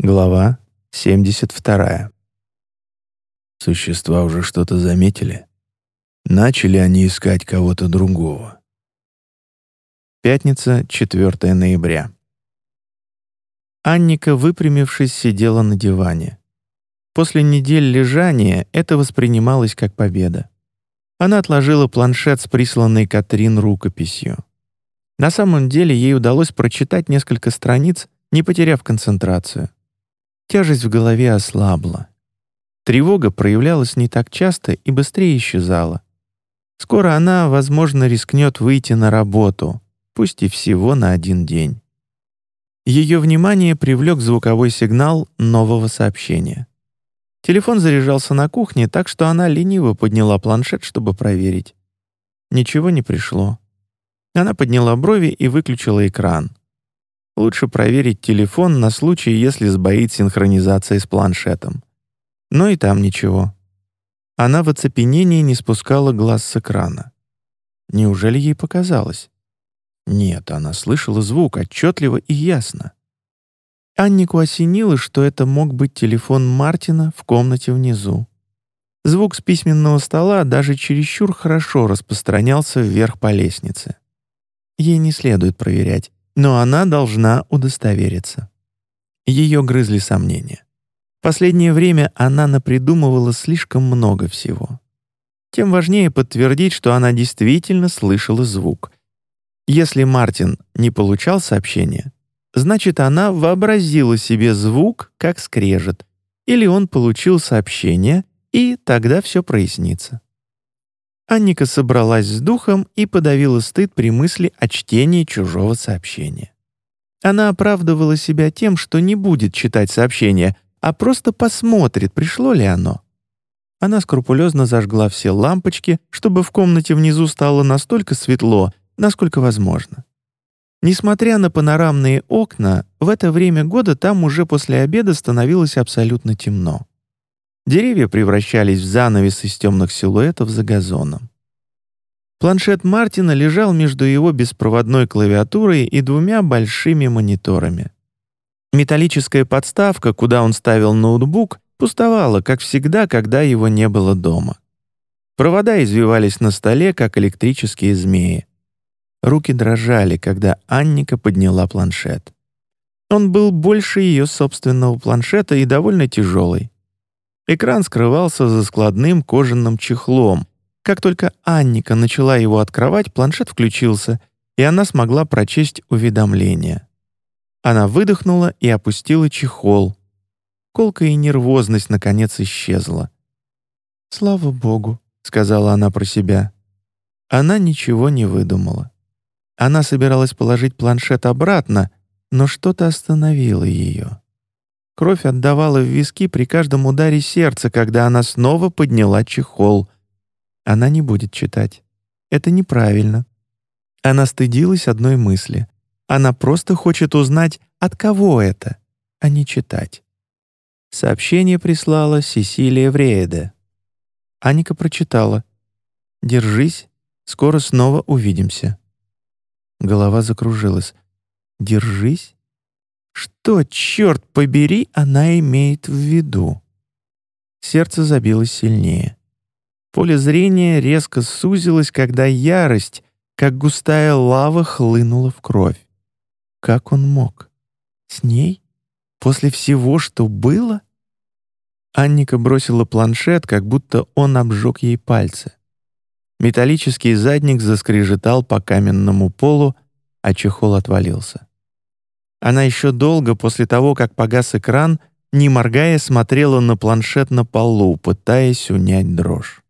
Глава 72. Существа уже что-то заметили. Начали они искать кого-то другого. Пятница, 4 ноября. Анника, выпрямившись, сидела на диване. После недель лежания это воспринималось как победа. Она отложила планшет с присланной Катрин рукописью. На самом деле ей удалось прочитать несколько страниц, не потеряв концентрацию. Тяжесть в голове ослабла. Тревога проявлялась не так часто и быстрее исчезала. Скоро она, возможно, рискнет выйти на работу, пусть и всего на один день. Ее внимание привлек звуковой сигнал нового сообщения. Телефон заряжался на кухне, так что она лениво подняла планшет, чтобы проверить. Ничего не пришло. Она подняла брови и выключила экран. Лучше проверить телефон на случай, если сбоит синхронизация с планшетом. Но и там ничего. Она в оцепенении не спускала глаз с экрана. Неужели ей показалось? Нет, она слышала звук отчетливо и ясно. Аннику осенило, что это мог быть телефон Мартина в комнате внизу. Звук с письменного стола даже чересчур хорошо распространялся вверх по лестнице. Ей не следует проверять, но она должна удостовериться. Ее грызли сомнения. Последнее время она напридумывала слишком много всего. Тем важнее подтвердить, что она действительно слышала звук. Если Мартин не получал сообщения, значит, она вообразила себе звук, как скрежет, или он получил сообщение, и тогда все прояснится. Анника собралась с духом и подавила стыд при мысли о чтении чужого сообщения. Она оправдывала себя тем, что не будет читать сообщение, а просто посмотрит, пришло ли оно. Она скрупулезно зажгла все лампочки, чтобы в комнате внизу стало настолько светло, насколько возможно. Несмотря на панорамные окна, в это время года там уже после обеда становилось абсолютно темно. Деревья превращались в занавес из темных силуэтов за газоном. Планшет Мартина лежал между его беспроводной клавиатурой и двумя большими мониторами. Металлическая подставка, куда он ставил ноутбук, пустовала, как всегда, когда его не было дома. Провода извивались на столе, как электрические змеи. Руки дрожали, когда Анника подняла планшет. Он был больше ее собственного планшета и довольно тяжелый. Экран скрывался за складным кожаным чехлом. Как только Анника начала его открывать, планшет включился, и она смогла прочесть уведомление. Она выдохнула и опустила чехол. Колка и нервозность наконец исчезла. «Слава Богу», — сказала она про себя. Она ничего не выдумала. Она собиралась положить планшет обратно, но что-то остановило ее. Кровь отдавала в виски при каждом ударе сердца, когда она снова подняла чехол. Она не будет читать. Это неправильно. Она стыдилась одной мысли. Она просто хочет узнать, от кого это, а не читать. Сообщение прислала Сесилия Врееде. Аника прочитала. «Держись, скоро снова увидимся». Голова закружилась. «Держись? Что, черт побери, она имеет в виду? Сердце забилось сильнее. Поле зрения резко сузилось, когда ярость, как густая лава, хлынула в кровь. Как он мог? С ней? После всего, что было? Анника бросила планшет, как будто он обжег ей пальцы. Металлический задник заскрежетал по каменному полу, а чехол отвалился. Она еще долго после того, как погас экран, не моргая, смотрела на планшет на полу, пытаясь унять дрожь.